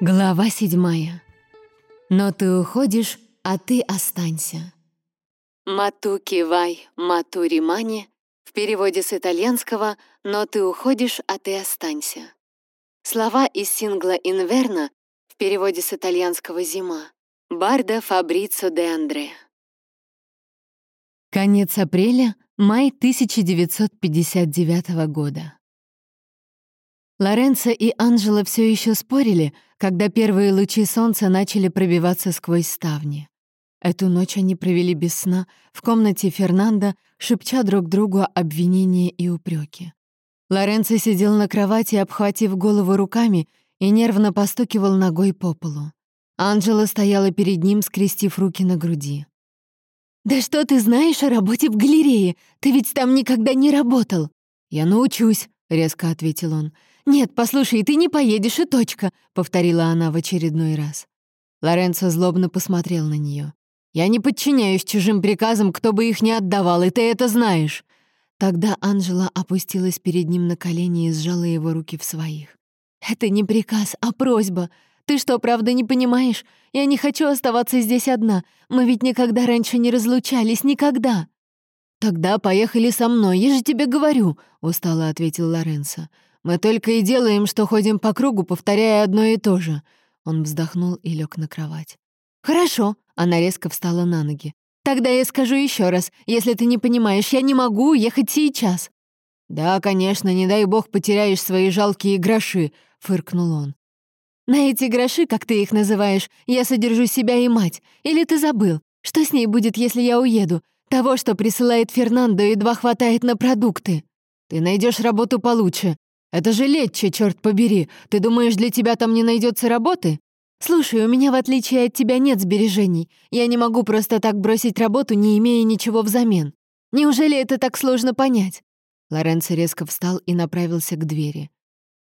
Глава седьмая. Но ты уходишь, а ты останься. Мату кивай, мату римани в переводе с итальянского «но ты уходишь, а ты останься». Слова из сингла «Инверно» в переводе с итальянского «Зима» Барда Фабрицо де Андре. Конец апреля, май 1959 года. Лоренцо и Анжела все еще спорили, когда первые лучи солнца начали пробиваться сквозь ставни. Эту ночь они провели без сна в комнате Фернанда, шепча друг другу обвинения и упреки. Лоренцо сидел на кровати, обхватив голову руками, и нервно постукивал ногой по полу. Анжела стояла перед ним, скрестив руки на груди. «Да что ты знаешь о работе в галерее? Ты ведь там никогда не работал!» «Я научусь», — резко ответил он. «Нет, послушай, ты не поедешь и точка», — повторила она в очередной раз. Лоренцо злобно посмотрел на нее. «Я не подчиняюсь чужим приказам, кто бы их не отдавал, и ты это знаешь». Тогда Анжела опустилась перед ним на колени и сжала его руки в своих. «Это не приказ, а просьба. Ты что, правда не понимаешь? Я не хочу оставаться здесь одна. Мы ведь никогда раньше не разлучались, никогда». «Тогда поехали со мной, я же тебе говорю», — устало ответил Лоренцо. «Мы только и делаем, что ходим по кругу, повторяя одно и то же». Он вздохнул и лег на кровать. «Хорошо», — она резко встала на ноги. «Тогда я скажу еще раз. Если ты не понимаешь, я не могу уехать сейчас». «Да, конечно, не дай бог потеряешь свои жалкие гроши», — фыркнул он. «На эти гроши, как ты их называешь, я содержу себя и мать. Или ты забыл? Что с ней будет, если я уеду? Того, что присылает Фернандо, едва хватает на продукты. Ты найдешь работу получше. Это же Летче, черт побери. Ты думаешь, для тебя там не найдется работы? Слушай, у меня, в отличие от тебя, нет сбережений. Я не могу просто так бросить работу, не имея ничего взамен. Неужели это так сложно понять?» Лоренцо резко встал и направился к двери.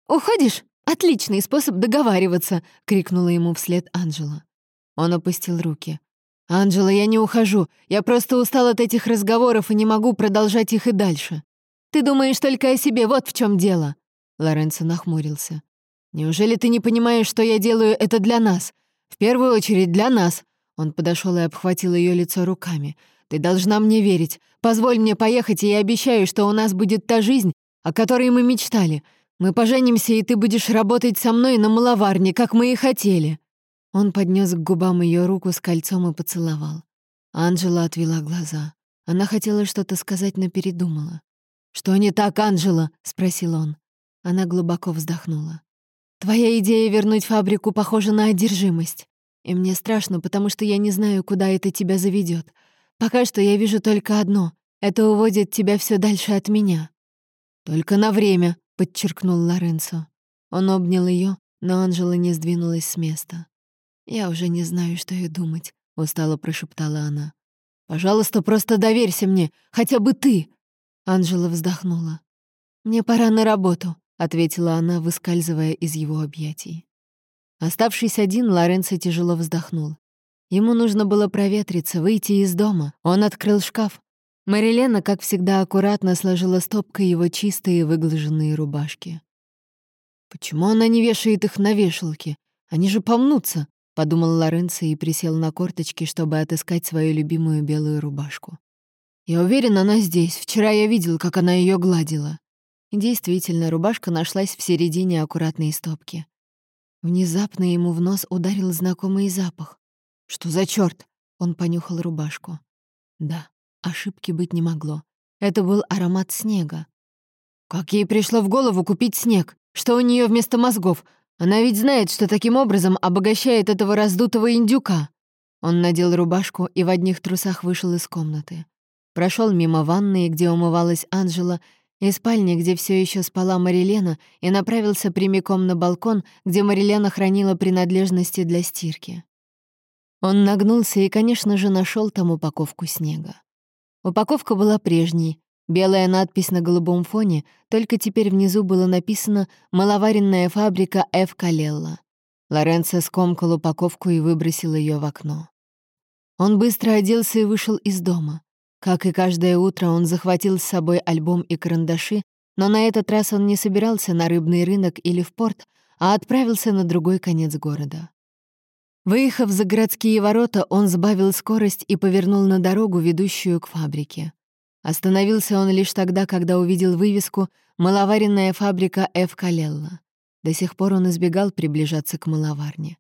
«Уходишь? Отличный способ договариваться!» — крикнула ему вслед Анжела. Он опустил руки. «Анжела, я не ухожу. Я просто устал от этих разговоров и не могу продолжать их и дальше. Ты думаешь только о себе, вот в чем дело!» Лоренцо нахмурился. «Неужели ты не понимаешь, что я делаю это для нас? В первую очередь для нас!» Он подошел и обхватил ее лицо руками. «Ты должна мне верить. Позволь мне поехать, и я обещаю, что у нас будет та жизнь, о которой мы мечтали. Мы поженимся, и ты будешь работать со мной на маловарне, как мы и хотели». Он поднес к губам ее руку с кольцом и поцеловал. Анжела отвела глаза. Она хотела что-то сказать, но передумала. «Что не так, Анжела?» — спросил он. Она глубоко вздохнула. «Твоя идея вернуть фабрику похожа на одержимость. И мне страшно, потому что я не знаю, куда это тебя заведет. Пока что я вижу только одно — это уводит тебя все дальше от меня». «Только на время», — подчеркнул Лоренцо. Он обнял ее, но Анжела не сдвинулась с места. «Я уже не знаю, что и думать», — устало прошептала она. «Пожалуйста, просто доверься мне, хотя бы ты!» Анжела вздохнула. «Мне пора на работу», — ответила она, выскальзывая из его объятий. Оставшись один, Лоренцо тяжело вздохнул. Ему нужно было проветриться, выйти из дома. Он открыл шкаф. Марилена, как всегда, аккуратно сложила стопкой его чистые выглаженные рубашки. «Почему она не вешает их на вешалке? Они же помнутся!» — подумал Лоренцо и присел на корточки, чтобы отыскать свою любимую белую рубашку. «Я уверен, она здесь. Вчера я видел, как она ее гладила». Действительно, рубашка нашлась в середине аккуратной стопки. Внезапно ему в нос ударил знакомый запах. «Что за черт? Он понюхал рубашку. Да, ошибки быть не могло. Это был аромат снега. Как ей пришло в голову купить снег? Что у нее вместо мозгов? Она ведь знает, что таким образом обогащает этого раздутого индюка. Он надел рубашку и в одних трусах вышел из комнаты. Прошел мимо ванной, где умывалась Анжела, и спальни, где все еще спала Марилена, и направился прямиком на балкон, где Марилена хранила принадлежности для стирки. Он нагнулся и, конечно же, нашел там упаковку снега. Упаковка была прежней, Белая надпись на голубом фоне, только теперь внизу было написано «Маловаренная фабрика Ф. Калелла». Лоренцо скомкал упаковку и выбросил ее в окно. Он быстро оделся и вышел из дома. Как и каждое утро, он захватил с собой альбом и карандаши, но на этот раз он не собирался на рыбный рынок или в порт, а отправился на другой конец города. Выехав за городские ворота, он сбавил скорость и повернул на дорогу, ведущую к фабрике. Остановился он лишь тогда, когда увидел вывеску «Маловаренная фабрика Ф. Калелла». До сих пор он избегал приближаться к маловарне.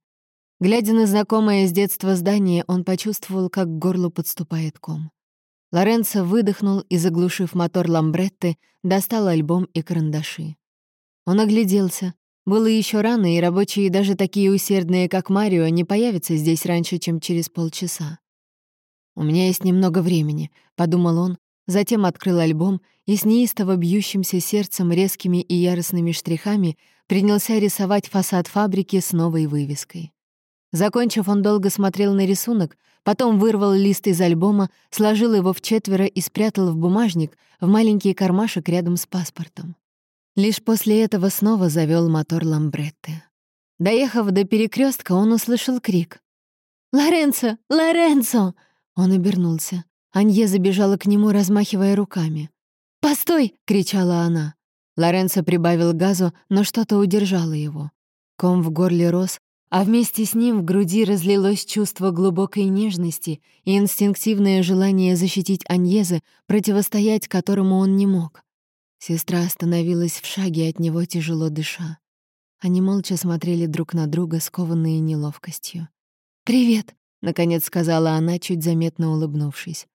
Глядя на знакомое с детства здание, он почувствовал, как к горлу подступает ком. Лоренцо выдохнул и, заглушив мотор Ламбретты, достал альбом и карандаши. Он огляделся. Было еще рано, и рабочие, даже такие усердные, как Марио, не появятся здесь раньше, чем через полчаса. «У меня есть немного времени», — подумал он, затем открыл альбом и с неистово бьющимся сердцем, резкими и яростными штрихами принялся рисовать фасад фабрики с новой вывеской. Закончив, он долго смотрел на рисунок, потом вырвал лист из альбома, сложил его в четверо и спрятал в бумажник в маленький кармашек рядом с паспортом. Лишь после этого снова завёл мотор Ламбретты. Доехав до перекрестка, он услышал крик. «Лоренцо! Лоренцо!» Он обернулся. Анье забежала к нему, размахивая руками. «Постой!» — кричала она. Лоренцо прибавил газу, но что-то удержало его. Ком в горле рос, а вместе с ним в груди разлилось чувство глубокой нежности и инстинктивное желание защитить Аньезы, противостоять которому он не мог. Сестра остановилась в шаге от него, тяжело дыша. Они молча смотрели друг на друга, скованные неловкостью. «Привет», — наконец сказала она, чуть заметно улыбнувшись.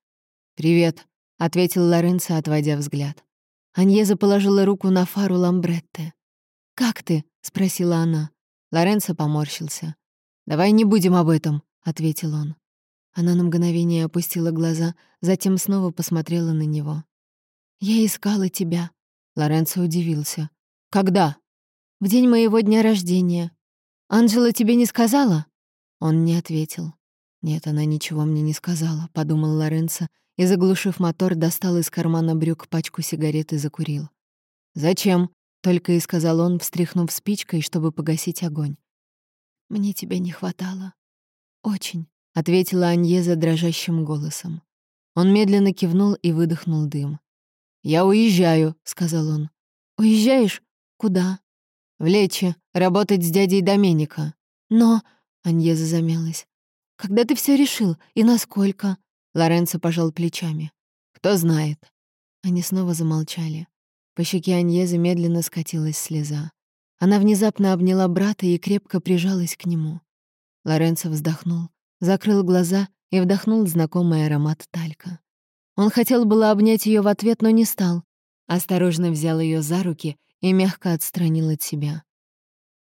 «Привет», — ответил Лоренцо, отводя взгляд. Аньеза положила руку на фару Ламбретте. «Как ты?» — спросила она. Лоренцо поморщился. «Давай не будем об этом», — ответил он. Она на мгновение опустила глаза, затем снова посмотрела на него. «Я искала тебя», — Лоренцо удивился. «Когда?» «В день моего дня рождения. Анжела тебе не сказала?» Он не ответил. «Нет, она ничего мне не сказала», — подумал Лоренцо и, заглушив мотор, достал из кармана брюк пачку сигарет и закурил. «Зачем?» Только и сказал он, встряхнув спичкой, чтобы погасить огонь. «Мне тебя не хватало. Очень», — ответила Аньеза дрожащим голосом. Он медленно кивнул и выдохнул дым. «Я уезжаю», — сказал он. «Уезжаешь? Куда?» «В Лечи, работать с дядей Доменика». «Но...» — Аньеза замялась. «Когда ты все решил? И насколько?» Лоренцо пожал плечами. «Кто знает». Они снова замолчали. По щеке Аньезы медленно скатилась слеза. Она внезапно обняла брата и крепко прижалась к нему. Лоренцо вздохнул, закрыл глаза и вдохнул знакомый аромат талька. Он хотел было обнять ее в ответ, но не стал. Осторожно взял ее за руки и мягко отстранил от себя.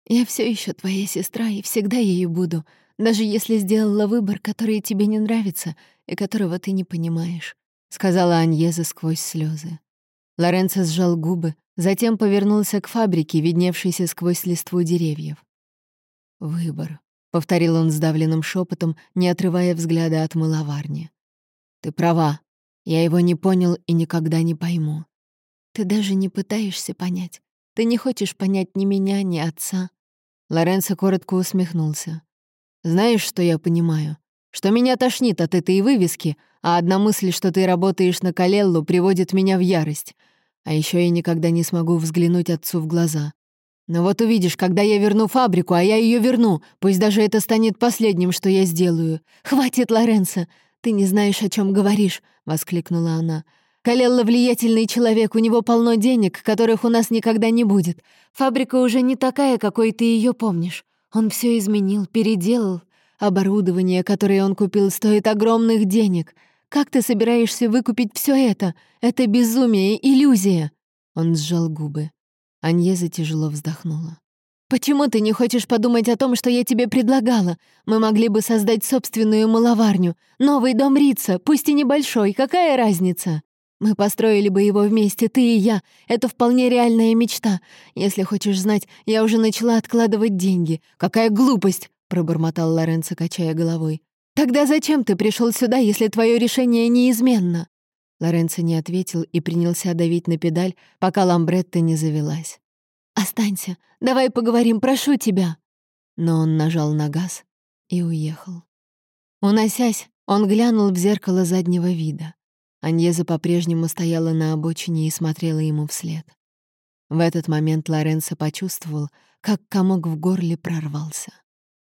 «Я все еще твоя сестра и всегда ею буду, даже если сделала выбор, который тебе не нравится и которого ты не понимаешь», — сказала Аньеза сквозь слезы. Лоренцо сжал губы, затем повернулся к фабрике, видневшейся сквозь листву деревьев. «Выбор», — повторил он сдавленным шепотом, не отрывая взгляда от мыловарни. «Ты права. Я его не понял и никогда не пойму. Ты даже не пытаешься понять. Ты не хочешь понять ни меня, ни отца». Лоренцо коротко усмехнулся. «Знаешь, что я понимаю? Что меня тошнит от этой вывески, а одна мысль, что ты работаешь на Калеллу, приводит меня в ярость. А еще я никогда не смогу взглянуть отцу в глаза. Но вот увидишь, когда я верну фабрику, а я ее верну, пусть даже это станет последним, что я сделаю. Хватит, Лоренцо! Ты не знаешь, о чем говоришь, воскликнула она. Калелла влиятельный человек, у него полно денег, которых у нас никогда не будет. Фабрика уже не такая, какой ты ее помнишь. Он все изменил, переделал. Оборудование, которое он купил, стоит огромных денег. Как ты собираешься выкупить все это? Это безумие, иллюзия!» Он сжал губы. Аньеза тяжело вздохнула. «Почему ты не хочешь подумать о том, что я тебе предлагала? Мы могли бы создать собственную маловарню, новый дом Рица, пусть и небольшой, какая разница? Мы построили бы его вместе, ты и я. Это вполне реальная мечта. Если хочешь знать, я уже начала откладывать деньги. Какая глупость!» — пробормотал Лоренцо, качая головой. «Тогда зачем ты пришел сюда, если твое решение неизменно?» Лоренцо не ответил и принялся давить на педаль, пока Ламбретта не завелась. «Останься, давай поговорим, прошу тебя!» Но он нажал на газ и уехал. Уносясь, он глянул в зеркало заднего вида. Аньеза по-прежнему стояла на обочине и смотрела ему вслед. В этот момент Лоренцо почувствовал, как комок в горле прорвался.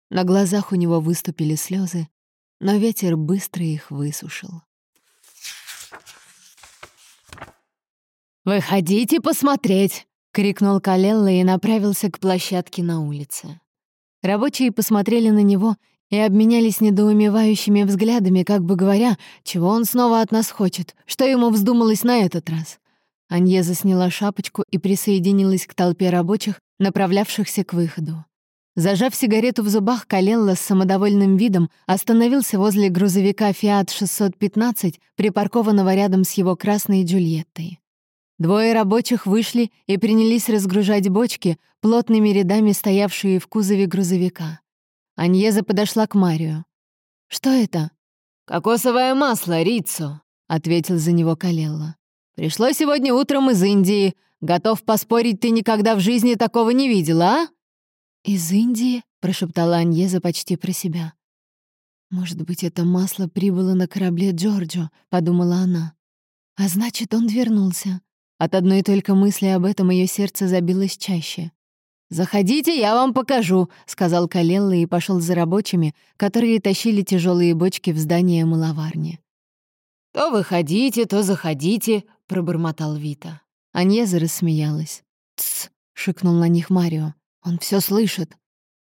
На глазах у него выступили слезы, но ветер быстро их высушил. «Выходите посмотреть!» — крикнул Калелла и направился к площадке на улице. Рабочие посмотрели на него и обменялись недоумевающими взглядами, как бы говоря, чего он снова от нас хочет, что ему вздумалось на этот раз. Аньеза сняла шапочку и присоединилась к толпе рабочих, направлявшихся к выходу. Зажав сигарету в зубах, Калелла с самодовольным видом остановился возле грузовика «Фиат 615», припаркованного рядом с его красной Джульеттой. Двое рабочих вышли и принялись разгружать бочки, плотными рядами стоявшие в кузове грузовика. Аньеза подошла к Марию. «Что это?» «Кокосовое масло, Риццо», — ответил за него Калелла. «Пришло сегодня утром из Индии. Готов поспорить, ты никогда в жизни такого не видела, а?» «Из Индии?» — прошептала Аньеза почти про себя. «Может быть, это масло прибыло на корабле Джорджо», — подумала она. «А значит, он вернулся. От одной только мысли об этом ее сердце забилось чаще. «Заходите, я вам покажу», — сказал Калелла и пошел за рабочими, которые тащили тяжелые бочки в здание маловарни. «То выходите, то заходите», — пробормотал Вита. Аньеза рассмеялась. «Тсс», — шикнул на них Марио. «Он все слышит».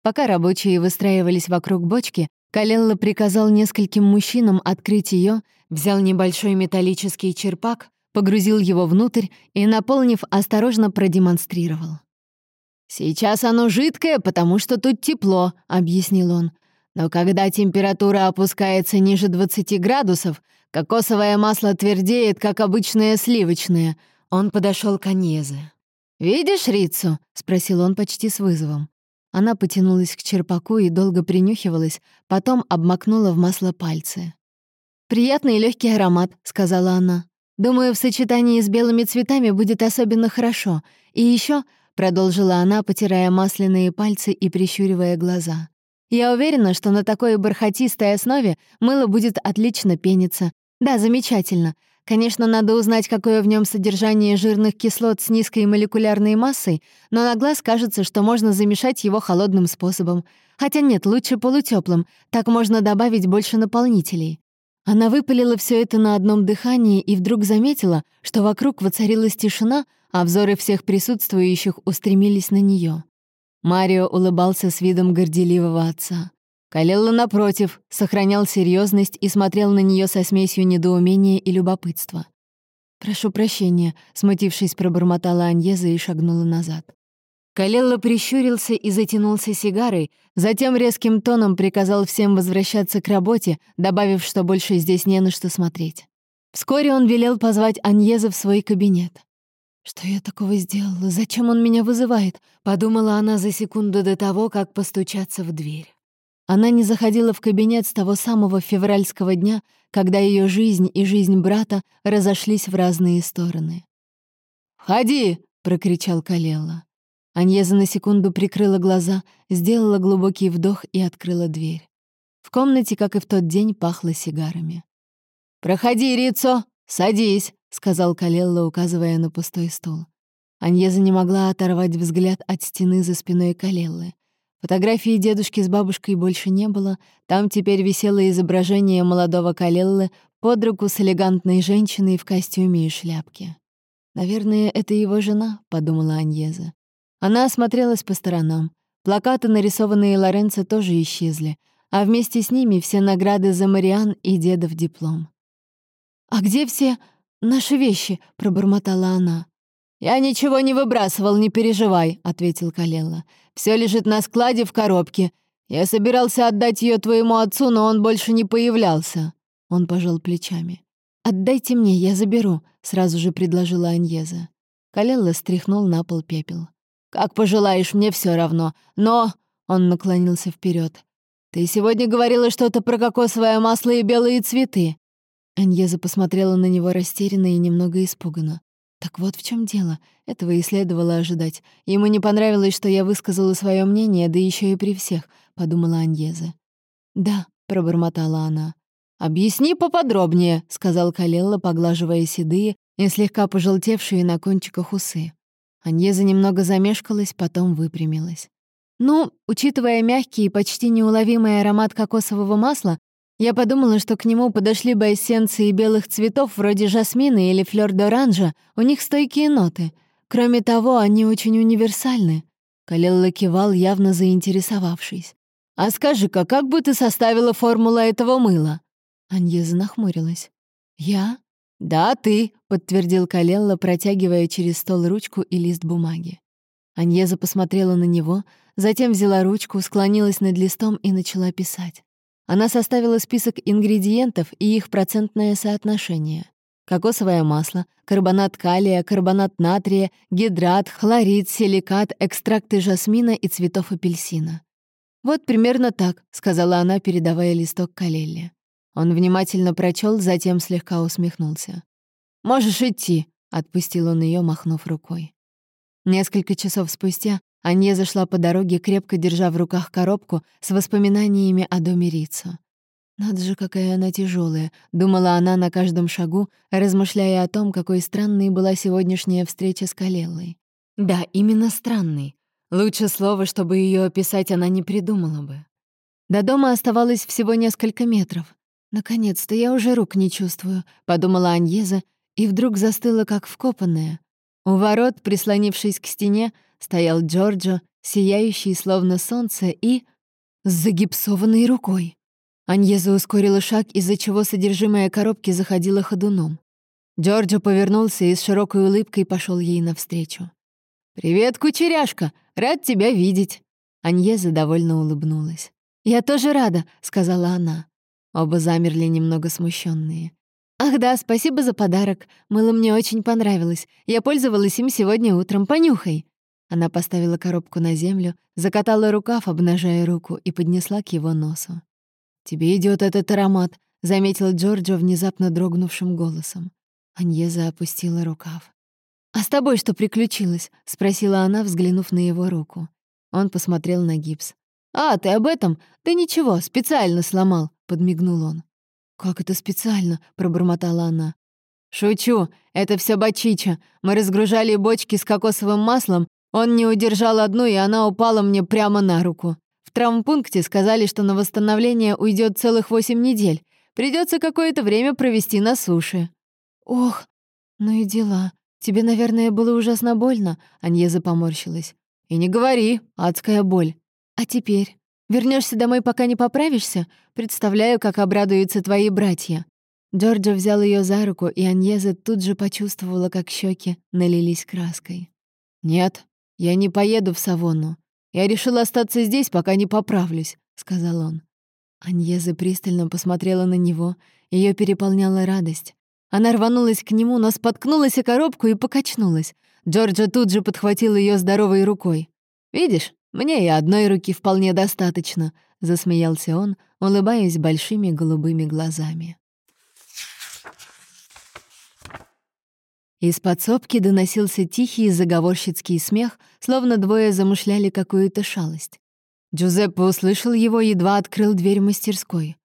Пока рабочие выстраивались вокруг бочки, Калелла приказал нескольким мужчинам открыть ее, взял небольшой металлический черпак, погрузил его внутрь и, наполнив, осторожно продемонстрировал. «Сейчас оно жидкое, потому что тут тепло», — объяснил он. «Но когда температура опускается ниже 20 градусов, кокосовое масло твердеет, как обычное сливочное». Он подошел к Аньезе. «Видишь Рицу?» — спросил он почти с вызовом. Она потянулась к черпаку и долго принюхивалась, потом обмакнула в масло пальцы. «Приятный легкий аромат», — сказала она. Думаю, в сочетании с белыми цветами будет особенно хорошо. И еще, продолжила она, потирая масляные пальцы и прищуривая глаза. Я уверена, что на такой бархатистой основе мыло будет отлично пениться. Да, замечательно. Конечно, надо узнать, какое в нем содержание жирных кислот с низкой молекулярной массой, но на глаз кажется, что можно замешать его холодным способом. Хотя нет, лучше полутеплым, так можно добавить больше наполнителей. Она выпалила все это на одном дыхании и вдруг заметила, что вокруг воцарилась тишина, а взоры всех присутствующих устремились на нее. Марио улыбался с видом горделивого отца. Калелла, напротив, сохранял серьезность и смотрел на нее со смесью недоумения и любопытства. «Прошу прощения», — смутившись, пробормотала Аньеза и шагнула назад. Калелла прищурился и затянулся сигарой, затем резким тоном приказал всем возвращаться к работе, добавив, что больше здесь не на что смотреть. Вскоре он велел позвать Аньеза в свой кабинет. «Что я такого сделала? Зачем он меня вызывает?» — подумала она за секунду до того, как постучаться в дверь. Она не заходила в кабинет с того самого февральского дня, когда ее жизнь и жизнь брата разошлись в разные стороны. «Входи!» — прокричал Калелла. Аньеза на секунду прикрыла глаза, сделала глубокий вдох и открыла дверь. В комнате, как и в тот день, пахло сигарами. «Проходи, Рицо, садись», — сказал Калелла, указывая на пустой стул. Аньеза не могла оторвать взгляд от стены за спиной Калеллы. Фотографии дедушки с бабушкой больше не было, там теперь висело изображение молодого Калеллы под руку с элегантной женщиной в костюме и шляпке. «Наверное, это его жена», — подумала Аньеза. Она осмотрелась по сторонам. Плакаты, нарисованные Лоренцо, тоже исчезли, а вместе с ними все награды за Мариан и дедов диплом. «А где все наши вещи?» — пробормотала она. «Я ничего не выбрасывал, не переживай», — ответил Калелла. Все лежит на складе в коробке. Я собирался отдать ее твоему отцу, но он больше не появлялся». Он пожал плечами. «Отдайте мне, я заберу», — сразу же предложила Аньеза. Калелла стряхнул на пол пепел. «Как пожелаешь, мне все равно. Но...» — он наклонился вперед. «Ты сегодня говорила что-то про кокосовое масло и белые цветы». Аньеза посмотрела на него растерянно и немного испуганно. Так вот в чем дело. Этого и следовало ожидать. Ему не понравилось, что я высказала свое мнение, да еще и при всех, подумала Аньеза. Да, пробормотала она. «Объясни поподробнее», — сказал Калелла, поглаживая седые и слегка пожелтевшие на кончиках усы. Аньеза немного замешкалась, потом выпрямилась. «Ну, учитывая мягкий и почти неуловимый аромат кокосового масла, я подумала, что к нему подошли бы эссенции белых цветов вроде жасмина или флёр-д'оранжа, у них стойкие ноты. Кроме того, они очень универсальны». Калелла кивал, явно заинтересовавшись. «А скажи-ка, как бы ты составила формулу этого мыла?» Аньеза нахмурилась. «Я?» «Да, ты», — подтвердил Калелла, протягивая через стол ручку и лист бумаги. Аньеза посмотрела на него, затем взяла ручку, склонилась над листом и начала писать. Она составила список ингредиентов и их процентное соотношение. Кокосовое масло, карбонат калия, карбонат натрия, гидрат, хлорид, силикат, экстракты жасмина и цветов апельсина. «Вот примерно так», — сказала она, передавая листок Калелле. Он внимательно прочел, затем слегка усмехнулся. «Можешь идти», — отпустил он ее, махнув рукой. Несколько часов спустя Анье зашла по дороге, крепко держа в руках коробку с воспоминаниями о доме Рицу. «Надо же, какая она тяжелая, думала она на каждом шагу, размышляя о том, какой странной была сегодняшняя встреча с Калеллой. Да, именно странной. Лучше слова, чтобы ее описать, она не придумала бы. До дома оставалось всего несколько метров. «Наконец-то я уже рук не чувствую», — подумала Аньеза, и вдруг застыла, как вкопанная. У ворот, прислонившись к стене, стоял Джорджо, сияющий словно солнце, и... с загипсованной рукой. Аньеза ускорила шаг, из-за чего содержимое коробки заходило ходуном. Джорджо повернулся и с широкой улыбкой пошел ей навстречу. «Привет, кучеряшка! Рад тебя видеть!» Аньеза довольно улыбнулась. «Я тоже рада», — сказала она. Оба замерли немного смущенные. «Ах да, спасибо за подарок. Мыло мне очень понравилось. Я пользовалась им сегодня утром. Понюхай». Она поставила коробку на землю, закатала рукав, обнажая руку, и поднесла к его носу. «Тебе идет этот аромат», — заметил Джорджо внезапно дрогнувшим голосом. Аньеза опустила рукав. «А с тобой что приключилось?» — спросила она, взглянув на его руку. Он посмотрел на гипс. «А, ты об этом? Да ничего, специально сломал подмигнул он. «Как это специально?» — пробормотала она. «Шучу, это все бачича. Мы разгружали бочки с кокосовым маслом, он не удержал одну, и она упала мне прямо на руку. В травмпункте сказали, что на восстановление уйдет целых восемь недель. Придется какое-то время провести на суше». «Ох, ну и дела. Тебе, наверное, было ужасно больно», — Аньеза поморщилась. «И не говори, адская боль. А теперь? Вернешься домой, пока не поправишься? Представляю, как обрадуются твои братья». Джорджо взял ее за руку, и Аньеза тут же почувствовала, как щеки налились краской. «Нет, я не поеду в Савонну. Я решил остаться здесь, пока не поправлюсь», — сказал он. Аньеза пристально посмотрела на него, ее переполняла радость. Она рванулась к нему, но споткнулась о коробку и покачнулась. Джорджа тут же подхватил ее здоровой рукой. «Видишь, мне и одной руки вполне достаточно», — засмеялся он, улыбаясь большими голубыми глазами. Из подсобки доносился тихий заговорщицкий смех, словно двое замышляли какую-то шалость. Джузеппе услышал его, едва открыл дверь мастерской.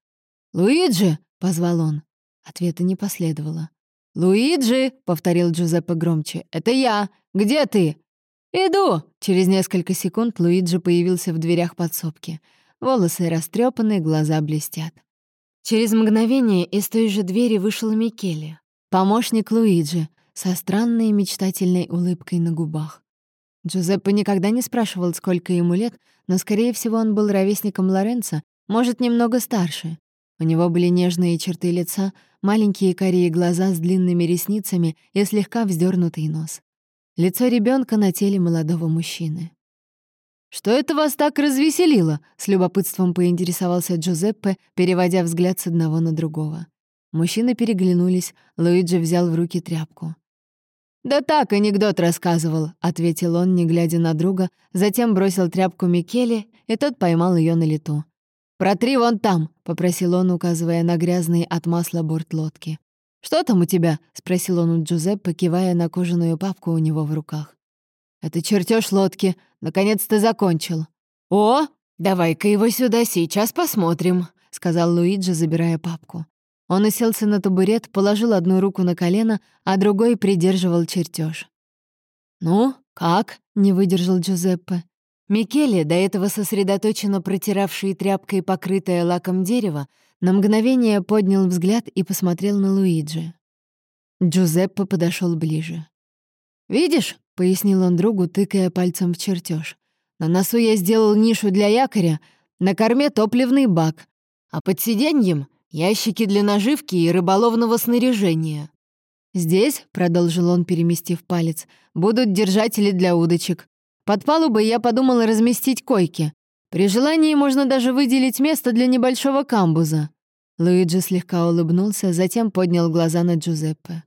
«Луиджи!» — позвал он. Ответа не последовало. «Луиджи!» — повторил Джузеппе громче. «Это я! Где ты?» «Иду!» Через несколько секунд Луиджи появился в дверях подсобки. Волосы растрепаны, глаза блестят. Через мгновение из той же двери вышел Микеле, помощник Луиджи, со странной мечтательной улыбкой на губах. Джузеппе никогда не спрашивал, сколько ему лет, но, скорее всего, он был ровесником Лоренцо, может, немного старше. У него были нежные черты лица, маленькие карие глаза с длинными ресницами и слегка вздернутый нос. Лицо ребенка на теле молодого мужчины. «Что это вас так развеселило?» — с любопытством поинтересовался Джузеппе, переводя взгляд с одного на другого. Мужчины переглянулись, Луиджи взял в руки тряпку. «Да так, анекдот рассказывал», — ответил он, не глядя на друга, затем бросил тряпку Микеле, и тот поймал ее на лету. «Протри вон там», — попросил он, указывая на грязный от масла борт лодки. «Что там у тебя?» — спросил он у Джузеппе, кивая на кожаную папку у него в руках. «Это чертеж лодки. Наконец-то закончил». «О, давай-ка его сюда, сейчас посмотрим», — сказал Луиджи, забирая папку. Он уселся на табурет, положил одну руку на колено, а другой придерживал чертеж. «Ну, «Как?» — не выдержал Джузеппе. Микеле, до этого сосредоточенно протиравший тряпкой покрытое лаком дерево, на мгновение поднял взгляд и посмотрел на Луиджи. Джузеппе подошел ближе. «Видишь?» — пояснил он другу, тыкая пальцем в чертеж. «На носу я сделал нишу для якоря, на корме топливный бак, а под сиденьем — ящики для наживки и рыболовного снаряжения. Здесь, — продолжил он, переместив палец, — будут держатели для удочек. Под палубой я подумал разместить койки. При желании можно даже выделить место для небольшого камбуза». Луиджи слегка улыбнулся, затем поднял глаза на Джузеппе.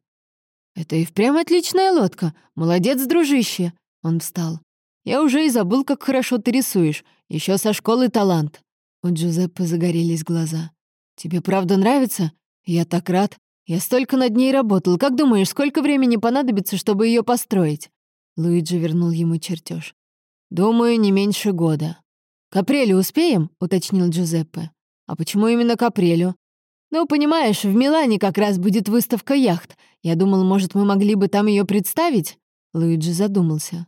«Это и впрямь отличная лодка. Молодец, дружище!» Он встал. «Я уже и забыл, как хорошо ты рисуешь. Еще со школы талант». У Джузеппе загорелись глаза. «Тебе правда нравится? Я так рад. Я столько над ней работал. Как думаешь, сколько времени понадобится, чтобы ее построить?» Луиджи вернул ему чертеж. «Думаю, не меньше года». «К апрелю успеем?» — уточнил Джузеппе. «А почему именно к апрелю?» «Ну, понимаешь, в Милане как раз будет выставка яхт. Я думал, может, мы могли бы там ее представить?» Луиджи задумался.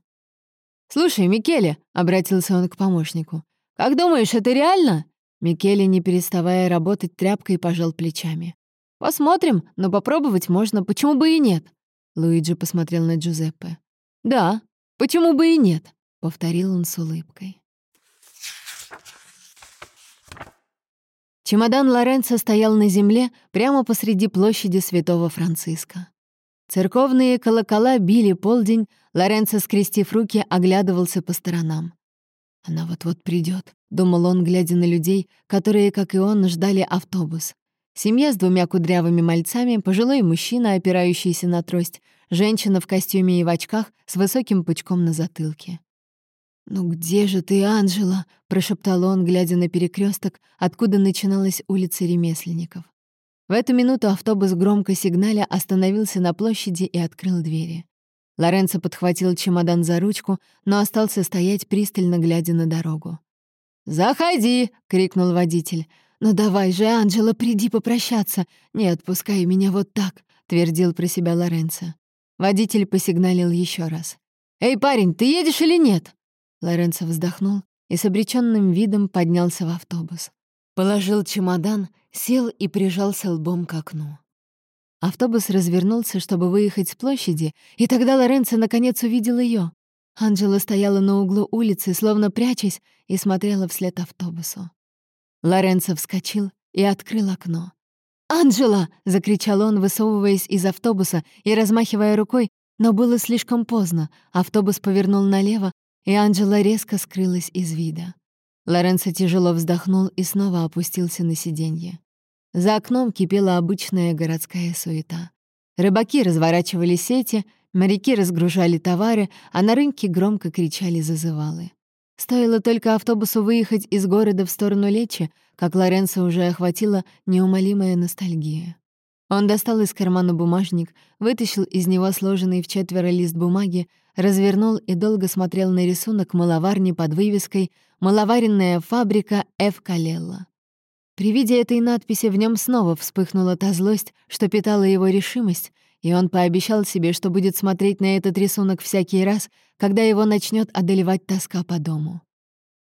«Слушай, Микеле», — обратился он к помощнику, «как думаешь, это реально?» Микеле, не переставая работать тряпкой, пожал плечами. «Посмотрим, но попробовать можно, почему бы и нет?» Луиджи посмотрел на Джузеппе. «Да, почему бы и нет?» — повторил он с улыбкой. Чемодан Лоренцо стоял на земле прямо посреди площади Святого Франциска. Церковные колокола били полдень, Лоренцо, скрестив руки, оглядывался по сторонам. «Она вот-вот придет, думал он, глядя на людей, которые, как и он, ждали автобус. Семья с двумя кудрявыми мальцами, пожилой мужчина, опирающийся на трость, женщина в костюме и в очках с высоким пучком на затылке. «Ну где же ты, Анжела?» — прошептал он, глядя на перекресток, откуда начиналась улица ремесленников. В эту минуту автобус громко сигналя остановился на площади и открыл двери. Лоренцо подхватил чемодан за ручку, но остался стоять, пристально глядя на дорогу. «Заходи!» — крикнул водитель. «Ну давай же, Анджела, приди попрощаться. Не отпускай меня вот так», — твердил про себя Лоренцо. Водитель посигналил еще раз. «Эй, парень, ты едешь или нет?» Лоренцо вздохнул и с обреченным видом поднялся в автобус. Положил чемодан, сел и прижался лбом к окну. Автобус развернулся, чтобы выехать с площади, и тогда Лоренцо наконец увидел ее. Анджела стояла на углу улицы, словно прячась, и смотрела вслед автобусу. Лоренцо вскочил и открыл окно. «Анджела!» — закричал он, высовываясь из автобуса и размахивая рукой, но было слишком поздно. Автобус повернул налево, и Анджела резко скрылась из вида. Лоренцо тяжело вздохнул и снова опустился на сиденье. За окном кипела обычная городская суета. Рыбаки разворачивали сети, моряки разгружали товары, а на рынке громко кричали зазывалы. Стоило только автобусу выехать из города в сторону Лечи, как Лоренцо уже охватила неумолимая ностальгия. Он достал из кармана бумажник, вытащил из него сложенный в четверо лист бумаги, развернул и долго смотрел на рисунок маловарни под вывеской «Маловаренная фабрика Ф. Калелла». При виде этой надписи в нем снова вспыхнула та злость, что питала его решимость, и он пообещал себе, что будет смотреть на этот рисунок всякий раз, когда его начнет одолевать тоска по дому.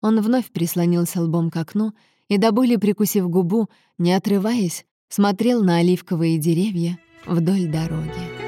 Он вновь прислонился лбом к окну и, до боли прикусив губу, не отрываясь, смотрел на оливковые деревья вдоль дороги.